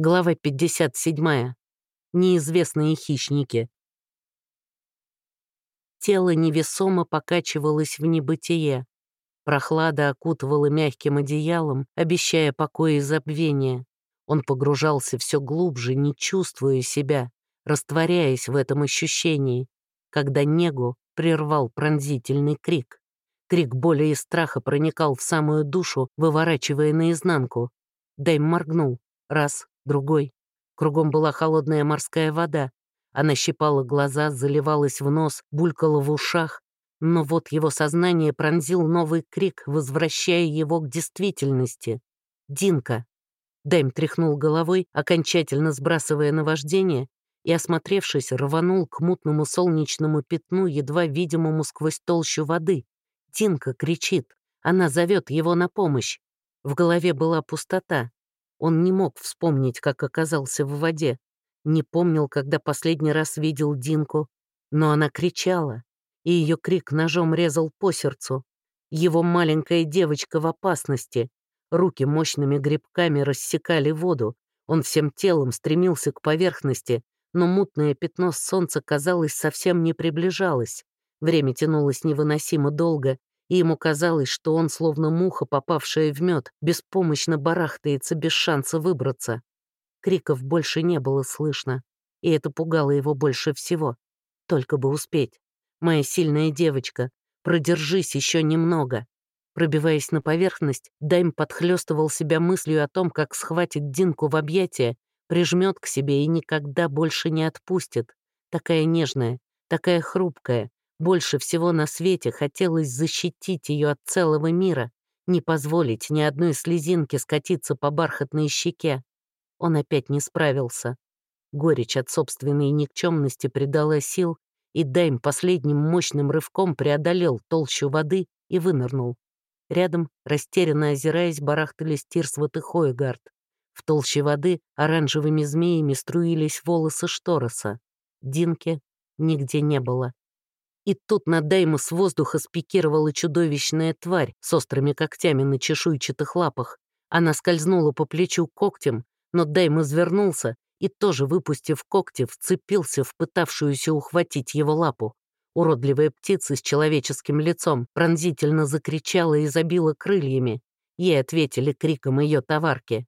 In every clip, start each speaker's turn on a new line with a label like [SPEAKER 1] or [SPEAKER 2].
[SPEAKER 1] Глава 57. Неизвестные хищники. Тело невесомо покачивалось в небытие. Прохлада окутывала мягким одеялом, обещая покой и забвение. Он погружался все глубже, не чувствуя себя, растворяясь в этом ощущении, когда негу прервал пронзительный крик. Крик боли и страха проникал в самую душу, выворачивая наизнанку. Дай моргнул. Раз, другой. Кругом была холодная морская вода. Она щипала глаза, заливалась в нос, булькала в ушах. Но вот его сознание пронзил новый крик, возвращая его к действительности. «Динка!» Дэм тряхнул головой, окончательно сбрасывая наваждение, и, осмотревшись, рванул к мутному солнечному пятну, едва видимому сквозь толщу воды. Динка кричит. Она зовет его на помощь. В голове была пустота. Он не мог вспомнить, как оказался в воде. Не помнил, когда последний раз видел Динку. Но она кричала, и ее крик ножом резал по сердцу. Его маленькая девочка в опасности. Руки мощными грибками рассекали воду. Он всем телом стремился к поверхности, но мутное пятно солнца, казалось, совсем не приближалось. Время тянулось невыносимо долго, и ему казалось, что он, словно муха, попавшая в мед, беспомощно барахтается без шанса выбраться. Криков больше не было слышно, и это пугало его больше всего. Только бы успеть. Моя сильная девочка, продержись еще немного. Пробиваясь на поверхность, Дайм подхлестывал себя мыслью о том, как схватит Динку в объятия, прижмет к себе и никогда больше не отпустит. Такая нежная, такая хрупкая, больше всего на свете хотелось защитить ее от целого мира, не позволить ни одной слезинки скатиться по бархатной щеке. Он опять не справился. Горечь от собственной никчемности придала сил, и Дайм последним мощным рывком преодолел толщу воды и вынырнул. Рядом, растерянно озираясь, барахтались Тирсвот и Хойгард. В толще воды оранжевыми змеями струились волосы Штороса. Динки нигде не было. И тут на Дайму с воздуха спикировала чудовищная тварь с острыми когтями на чешуйчатых лапах. Она скользнула по плечу когтем, но Дайм извернулся и тоже, выпустив когти, вцепился в пытавшуюся ухватить его лапу. Уродливая птица с человеческим лицом пронзительно закричала и забила крыльями. Ей ответили криком ее товарки.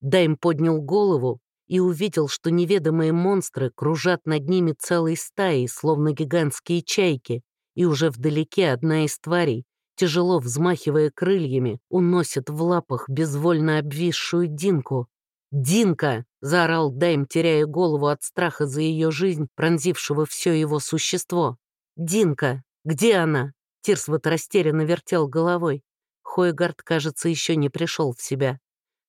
[SPEAKER 1] Дайм поднял голову и увидел, что неведомые монстры кружат над ними целой стаей, словно гигантские чайки, и уже вдалеке одна из тварей, тяжело взмахивая крыльями, уносит в лапах безвольно обвисшую Динку. «Динка!» — заорал Дайм, теряя голову от страха за ее жизнь, пронзившего все его существо. «Динка! Где она?» Тирсвот растерянно вертел головой. Хойгард, кажется, еще не пришел в себя.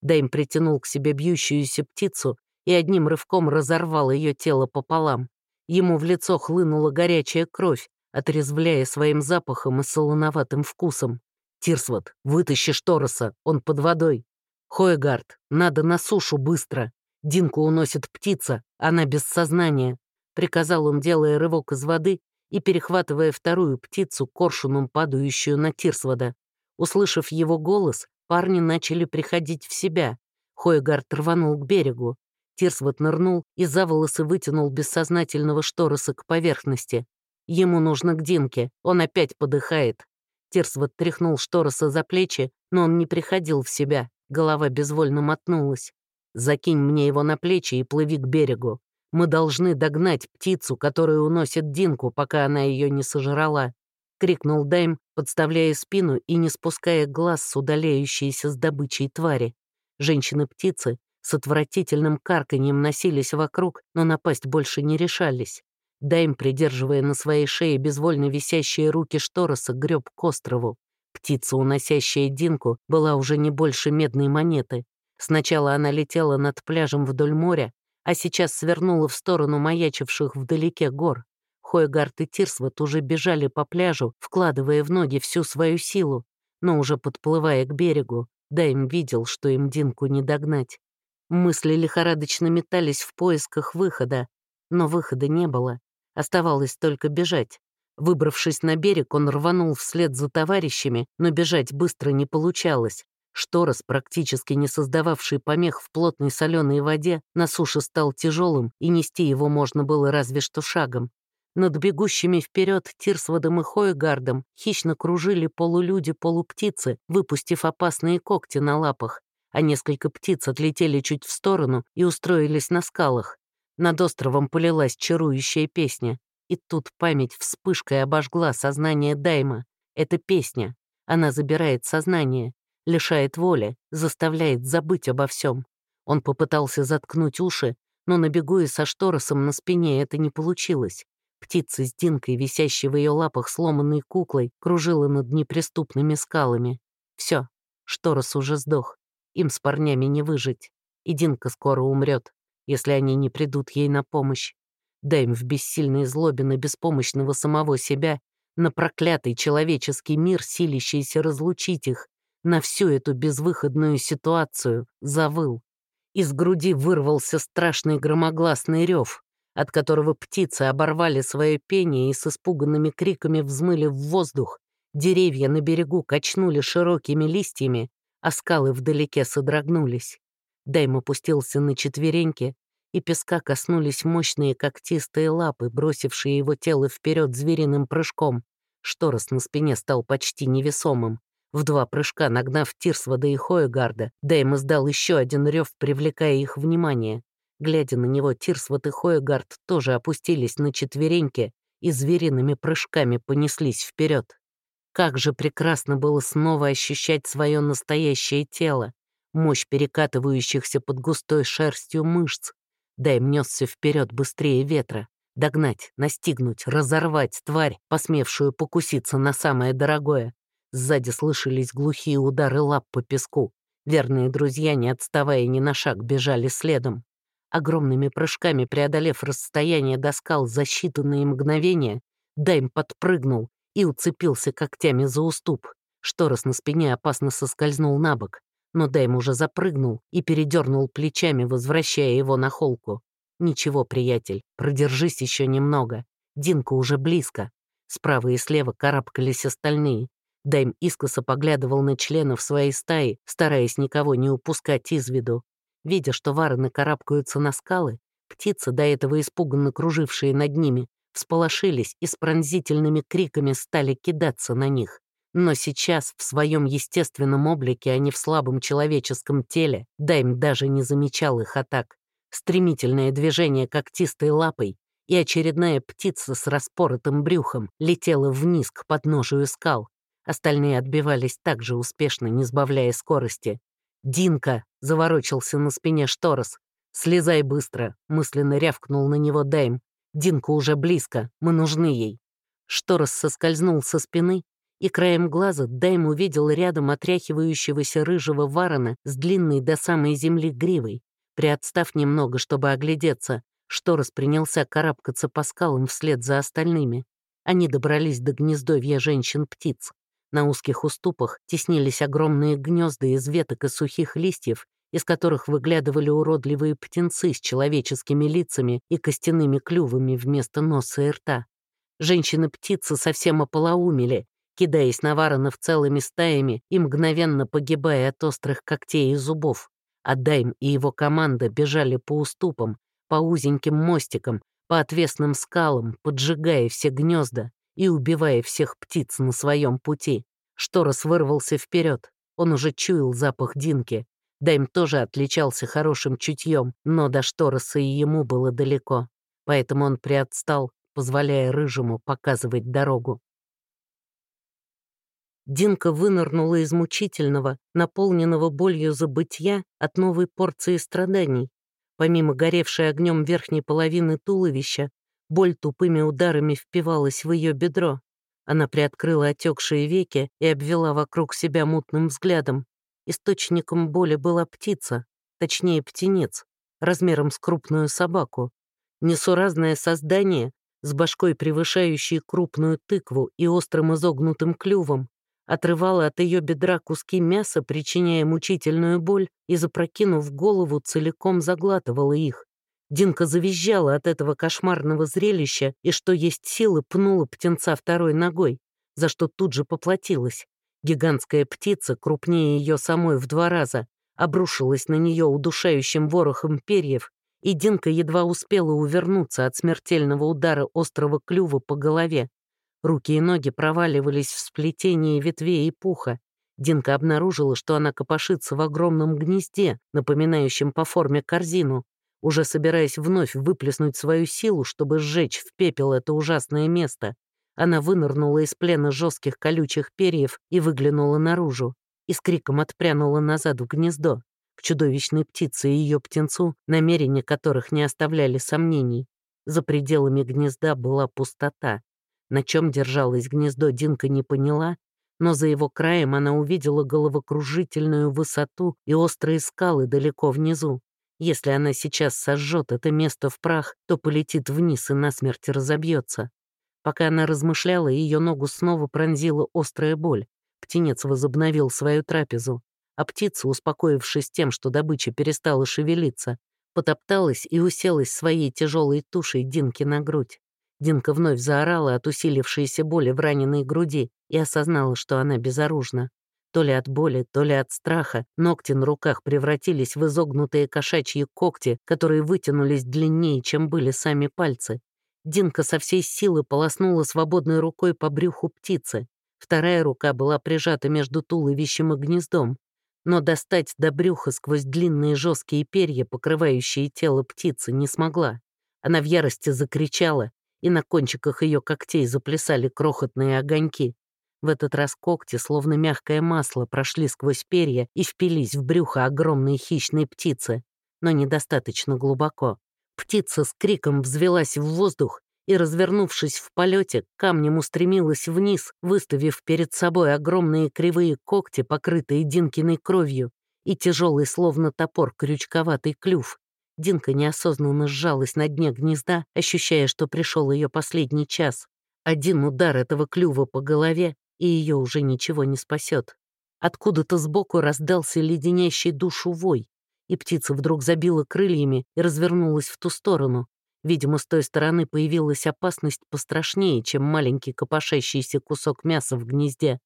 [SPEAKER 1] Дэйм притянул к себе бьющуюся птицу и одним рывком разорвал ее тело пополам. Ему в лицо хлынула горячая кровь, отрезвляя своим запахом и солоноватым вкусом. «Тирсвот, вытащи Штороса, он под водой. Хойгард, надо на сушу быстро. Динку уносит птица, она без сознания», — приказал он, делая рывок из воды и перехватывая вторую птицу, коршуном падающую на Тирсвода. Услышав его голос, парни начали приходить в себя. Хойгард рванул к берегу. Тирсвот нырнул и за волосы вытянул бессознательного штороса к поверхности. Ему нужно к Динке, он опять подыхает. Тирсвот тряхнул штороса за плечи, но он не приходил в себя, голова безвольно мотнулась. «Закинь мне его на плечи и плыви к берегу. Мы должны догнать птицу, которая уносит Динку, пока она ее не сожрала», — крикнул Дайм, подставляя спину и не спуская глаз с удаляющейся с добычей твари. Женщины-птицы с отвратительным карканьем носились вокруг, но напасть больше не решались. Дайм, придерживая на своей шее безвольно висящие руки Штороса, греб к острову. Птица, уносящая Динку, была уже не больше медной монеты. Сначала она летела над пляжем вдоль моря, а сейчас свернула в сторону маячивших вдалеке гор. Хойгард и Тирсвот уже бежали по пляжу, вкладывая в ноги всю свою силу, но уже подплывая к берегу, Дайм видел, что им Динку не догнать. Мысли лихорадочно метались в поисках выхода, но выхода не было. Оставалось только бежать. Выбравшись на берег, он рванул вслед за товарищами, но бежать быстро не получалось. Шторос, практически не создававший помех в плотной соленой воде, на суше стал тяжелым, и нести его можно было разве что шагом. Над бегущими вперед Тирсводом и Хоегардом хищно кружили полулюди-полуптицы, выпустив опасные когти на лапах, а несколько птиц отлетели чуть в сторону и устроились на скалах. Над островом полилась чарующая песня. И тут память вспышкой обожгла сознание Дайма. Это песня. Она забирает сознание, лишает воли, заставляет забыть обо всем. Он попытался заткнуть уши, но на бегу и со шторосом на спине это не получилось. Птица с Динкой, висящей в ее лапах сломанной куклой, кружила над неприступными скалами. Все, шторос уже сдох. Им с парнями не выжить. И Динка скоро умрет, если они не придут ей на помощь. Дай им в бессильной злобе на беспомощного самого себя, на проклятый человеческий мир, силящийся разлучить их, на всю эту безвыходную ситуацию завыл. Из груди вырвался страшный громогласный рев, от которого птицы оборвали свое пение и с испуганными криками взмыли в воздух. Деревья на берегу качнули широкими листьями, а скалы вдалеке содрогнулись. Дайм опустился на четвереньки, и песка коснулись мощные когтистые лапы, бросившие его тело вперед звериным прыжком. Шторос на спине стал почти невесомым. В два прыжка нагнав Тирсвода и Хоегарда, Дэйм издал еще один рев, привлекая их внимание. Глядя на него, Тирсвод и Хоегард тоже опустились на четвереньки и звериными прыжками понеслись вперед. Как же прекрасно было снова ощущать свое настоящее тело, мощь перекатывающихся под густой шерстью мышц. Дэйм несся вперед быстрее ветра. Догнать, настигнуть, разорвать тварь, посмевшую покуситься на самое дорогое. Сзади слышались глухие удары лап по песку. Верные друзья, не отставая ни на шаг, бежали следом. Огромными прыжками преодолев расстояние до скал за считанные мгновения, Дайм подпрыгнул и уцепился когтями за уступ. Шторос на спине опасно соскользнул на бок, но Дайм уже запрыгнул и передернул плечами, возвращая его на холку. «Ничего, приятель, продержись еще немного. Динка уже близко». Справа и слева карабкались остальные. Дайм искоса поглядывал на членов своей стаи, стараясь никого не упускать из виду. Видя, что вороны карабкаются на скалы, птицы, до этого испуганно кружившие над ними, всполошились и с пронзительными криками стали кидаться на них. Но сейчас, в своем естественном облике, а не в слабом человеческом теле, Дайм даже не замечал их атак. Стремительное движение когтистой лапой, и очередная птица с распоротым брюхом летела вниз к подножию скал, Остальные отбивались так же успешно, не сбавляя скорости. «Динка!» — заворочился на спине Шторос. «Слезай быстро!» — мысленно рявкнул на него Дайм. «Динка уже близко, мы нужны ей». Шторос соскользнул со спины, и краем глаза Дайм увидел рядом отряхивающегося рыжего варона с длинной до самой земли гривой. Приотстав немного, чтобы оглядеться, Шторос принялся карабкаться по скалам вслед за остальными. Они добрались до гнездовья женщин-птиц. На узких уступах теснились огромные гнезда из веток и сухих листьев, из которых выглядывали уродливые птенцы с человеческими лицами и костяными клювами вместо носа и рта. Женщины-птицы совсем ополоумели, кидаясь на воронов целыми стаями и мгновенно погибая от острых когтей и зубов. А Дайм и его команда бежали по уступам, по узеньким мостикам, по отвесным скалам, поджигая все гнезда, и убивая всех птиц на своем пути. Шторос вырвался вперед. Он уже чуял запах Динки. Дайм тоже отличался хорошим чутьем, но до Штороса и ему было далеко. Поэтому он приотстал, позволяя Рыжему показывать дорогу. Динка вынырнула из мучительного, наполненного болью забытья от новой порции страданий. Помимо горевшей огнем верхней половины туловища, Боль тупыми ударами впивалась в ее бедро. Она приоткрыла отекшие веки и обвела вокруг себя мутным взглядом. Источником боли была птица, точнее птенец, размером с крупную собаку. Несуразное создание, с башкой превышающей крупную тыкву и острым изогнутым клювом, отрывала от ее бедра куски мяса, причиняя мучительную боль, и, запрокинув голову, целиком заглатывала их. Динка завизжала от этого кошмарного зрелища и, что есть силы, пнула птенца второй ногой, за что тут же поплатилась. Гигантская птица, крупнее ее самой в два раза, обрушилась на нее удушающим ворохом перьев, и Динка едва успела увернуться от смертельного удара острого клюва по голове. Руки и ноги проваливались в сплетении ветвей и пуха. Динка обнаружила, что она копошится в огромном гнезде, напоминающем по форме корзину, уже собираясь вновь выплеснуть свою силу, чтобы сжечь в пепел это ужасное место. Она вынырнула из плена жестких колючих перьев и выглянула наружу, и с криком отпрянула назад в гнездо к чудовищной птице и ее птенцу, намерения которых не оставляли сомнений. За пределами гнезда была пустота. На чем держалось гнездо, Динка не поняла, но за его краем она увидела головокружительную высоту и острые скалы далеко внизу. Если она сейчас сожжет это место в прах, то полетит вниз и насмерть разобьется. Пока она размышляла, ее ногу снова пронзила острая боль. Птенец возобновил свою трапезу а птица, успокоившись тем, что добыча перестала шевелиться, потопталась и уселась своей тяжелой тушей Динке на грудь. Динка вновь заорала от усилившейся боли в раненой груди и осознала, что она безоружна. То ли от боли, то ли от страха ногти на руках превратились в изогнутые кошачьи когти, которые вытянулись длиннее, чем были сами пальцы. Динка со всей силы полоснула свободной рукой по брюху птицы. Вторая рука была прижата между туловищем и гнездом но достать до брюха сквозь длинные жесткие перья, покрывающие тело птицы, не смогла. Она в ярости закричала, и на кончиках ее когтей заплясали крохотные огоньки. В этот раз когти, словно мягкое масло, прошли сквозь перья и впились в брюхо огромной хищной птицы, но недостаточно глубоко. Птица с криком взвелась в воздух и, развернувшись в полете, камнем устремилась вниз, выставив перед собой огромные кривые когти, покрытые Динкиной кровью, и тяжелый, словно топор, крючковатый клюв. Динка неосознанно сжалась на дне гнезда, ощущая, что пришел ее последний час. Один удар этого клюва по голове, и ее уже ничего не спасет. Откуда-то сбоку раздался леденящий душу вой, и птица вдруг забила крыльями и развернулась в ту сторону, Видимо, с той стороны появилась опасность пострашнее, чем маленький копошащийся кусок мяса в гнезде.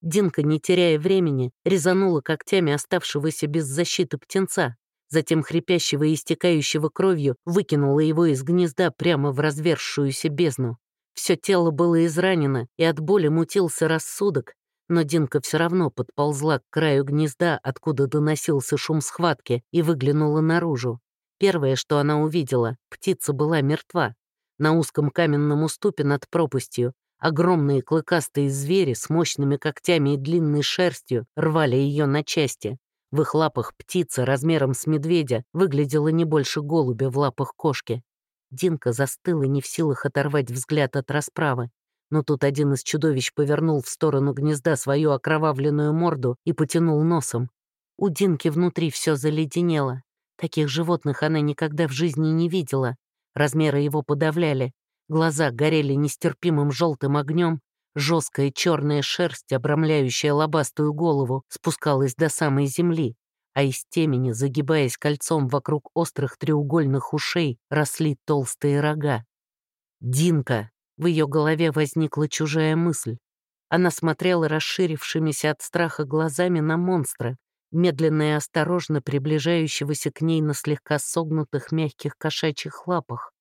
[SPEAKER 1] Динка, не теряя времени, резанула когтями оставшегося без защиты птенца, затем хрипящего и истекающего кровью выкинула его из гнезда прямо в развершуюся бездну. Все тело было изранено, и от боли мутился рассудок, но Динка все равно подползла к краю гнезда, откуда доносился шум схватки, и выглянула наружу. Первое, что она увидела, птица была мертва. На узком каменном уступе над пропастью огромные клыкастые звери с мощными когтями и длинной шерстью рвали ее на части. В их лапах птица размером с медведя выглядела не больше голубя в лапах кошки. Динка застыла не в силах оторвать взгляд от расправы. Но тут один из чудовищ повернул в сторону гнезда свою окровавленную морду и потянул носом. У Динки внутри все заледенело. Таких животных она никогда в жизни не видела. Размеры его подавляли. Глаза горели нестерпимым желтым огнем, жесткая черная шерсть, обрамляющая лобастую голову, спускалась до самой земли, а из темени, загибаясь кольцом вокруг острых треугольных ушей, росли толстые рога. «Динка!» — в ее голове возникла чужая мысль. Она смотрела расширившимися от страха глазами на монстра, медленно и осторожно приближающегося к ней на слегка согнутых мягких кошачьих лапах.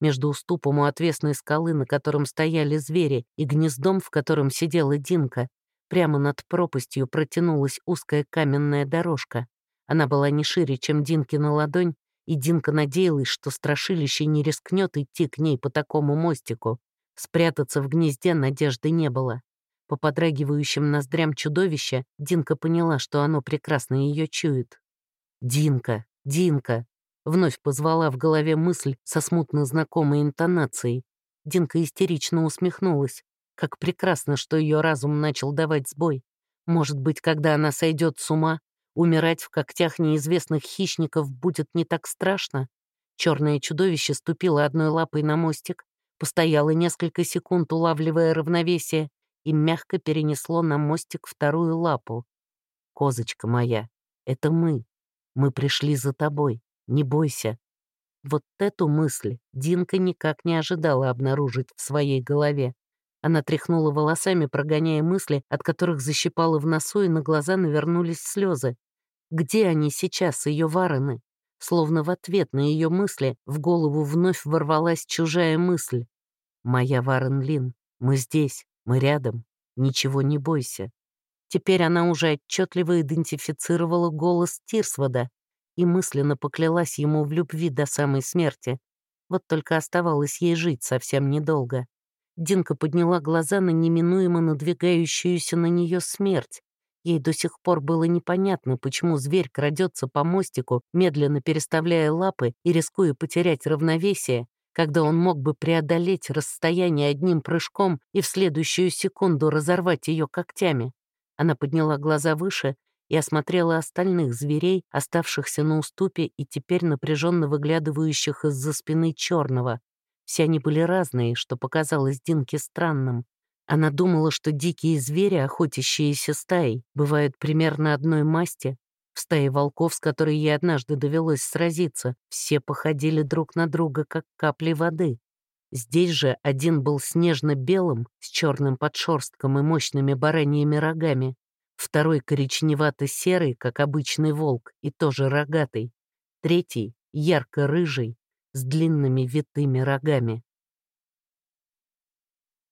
[SPEAKER 1] Между уступом у отвесной скалы, на котором стояли звери, и гнездом, в котором сидела Динка, прямо над пропастью протянулась узкая каменная дорожка. Она была не шире, чем Динкина ладонь, и Динка надеялась, что страшилище не рискнет идти к ней по такому мостику. Спрятаться в гнезде надежды не было. По подрагивающим ноздрям чудовища Динка поняла, что оно прекрасно ее чует. «Динка! Динка!» Вновь позвала в голове мысль со смутно знакомой интонацией. Динка истерично усмехнулась. Как прекрасно, что ее разум начал давать сбой. Может быть, когда она сойдет с ума, умирать в когтях неизвестных хищников будет не так страшно? Черное чудовище ступило одной лапой на мостик, постояло несколько секунд, улавливая равновесие, и мягко перенесло на мостик вторую лапу. «Козочка моя, это мы. Мы пришли за тобой. Не бойся». Вот эту мысль Динка никак не ожидала обнаружить в своей голове. Она тряхнула волосами, прогоняя мысли, от которых защипала в носу, и на глаза навернулись слезы. Где они сейчас, ее варены? Словно в ответ на ее мысли в голову вновь ворвалась чужая мысль. «Моя Варен Лин, мы здесь, мы рядом, ничего не бойся». Теперь она уже отчетливо идентифицировала голос Тирсвода и мысленно поклялась ему в любви до самой смерти. Вот только оставалось ей жить совсем недолго. Динка подняла глаза на неминуемо надвигающуюся на нее смерть. Ей до сих пор было непонятно, почему зверь крадется по мостику, медленно переставляя лапы и рискуя потерять равновесие, когда он мог бы преодолеть расстояние одним прыжком и в следующую секунду разорвать ее когтями. Она подняла глаза выше и осмотрела остальных зверей, оставшихся на уступе и теперь напряженно выглядывающих из-за спины черного. Все они были разные, что показалось Динке странным. Она думала, что дикие звери, охотящиеся стаей, бывают примерно одной масти. В стае волков, с которой ей однажды довелось сразиться, все походили друг на друга, как капли воды. Здесь же один был снежно-белым, с черным подшерстком и мощными бараньими рогами. Второй коричневато-серый, как обычный волк, и тоже рогатый. Третий — ярко-рыжий, с длинными витыми рогами.